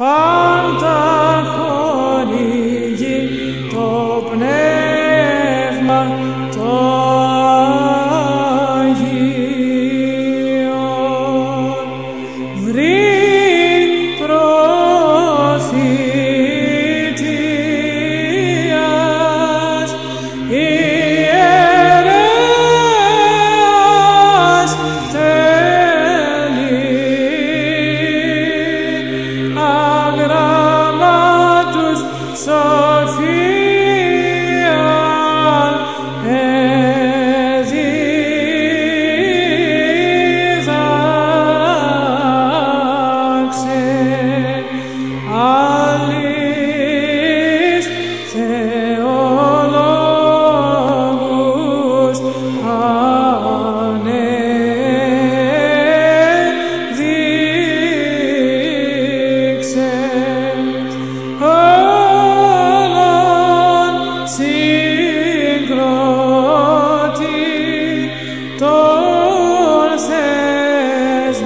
πάντα χορηγεί το πνεύμα το Tol ses